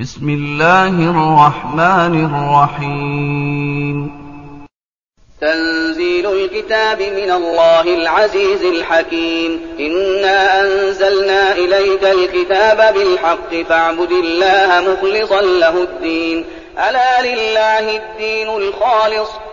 بسم اللہ الرحمن الرحیم تنزيل الكتاب من الله العزيز الحكيم إنا أنزلنا إليك الكتاب بالحق فاعبد الله مخلصا له الدين ألا لله الدين الخالص.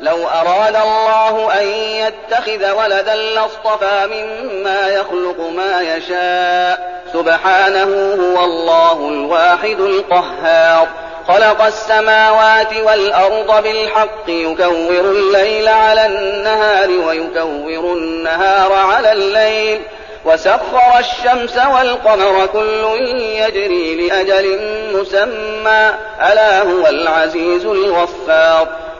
لو أراد الله أن يتخذ ولدا لاصطفى مما يخلق ما يشاء. سبحانه هو الله الواحد القهار. خلق السماوات والأرض بالحق يكور الليل على النهار ويكور النهار على الليل. وسخر الشمس والقمر كل يجري لأجل مسمى. ألا هو العزيز الغفار.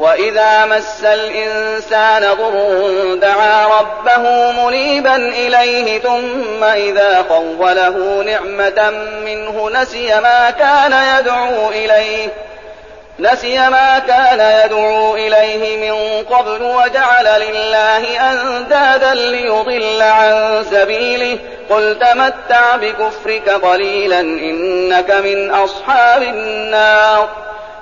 وَإِذَا مَسَّ الْإِنسَانَ ضُرٌّ دَعَا رَبَّهُ مُنِيبًا إِلَيْهِ ثُمَّ إِذَا خَوَّلَهُ نِعْمَةً مِّنْهُ نَسِيَ مَا كَانَ يَدْعُو إِلَيْهِ نسي ما كان يدعو إليه من قبل وجعل لله أندادا ليضل عن سبيله قل تمتع بكفرك قليلا إنك من أصحاب النار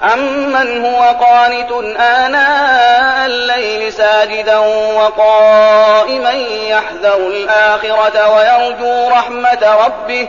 أمن هو قانت آناء الليل ساجدا وقائما يحذر الآخرة ويرجو رحمة ربه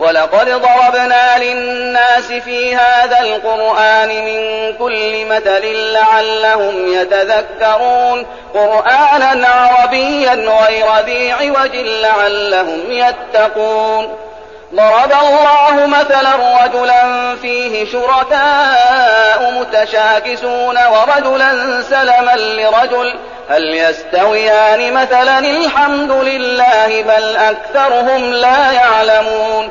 وَلَقَدْ ضَرَبْنَا لِلنَّاسِ فِي هَذَا الْقُرْآنِ مِنْ كُلِّ مَثَلٍ لَعَلَّهُمْ يَتَذَكَّرُونَ قُرْآنًا عَرَبِيًّا غَيْرَ ذِي عِوَجٍ لَعَلَّهُمْ يَتَّقُونَ. ضرب الله مثلا رجلا فيه شركاء متشاكسون ورجلا سلما لرجل. هل يستويان مثلا الحمد لله بل أكثرهم لا يعلمون.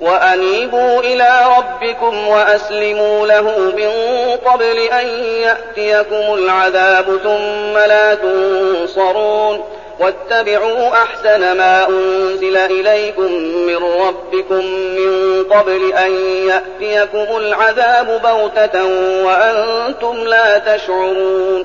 وأنيبوا إلى ربكم وأسلموا له من قبل أن يأتيكم العذاب ثم لا تنصرون واتبعوا أحسن ما أنزل إليكم من ربكم من قبل أن يأتيكم العذاب بوتة وأنتم لا تشعرون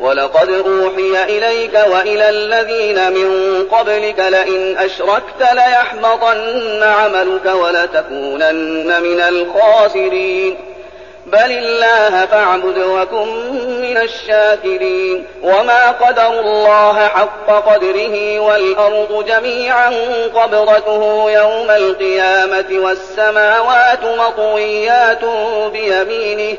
وَلَقَدْ أُوحِيَ إِلَيْكَ وَإِلَى الَّذِينَ مِنْ قَبْلِكَ لَئِنْ أَشْرَكْتَ لَيَحْبَطَنَّ عَمَلُكَ وَلَتَكُونَنَّ مِنَ الْخَاسِرِينَ بل الله فاعبد وكن من الشاكرين وما قدر الله حق قدره والأرض جميعا قبضته يوم القيامة والسماوات مطويات بيمينه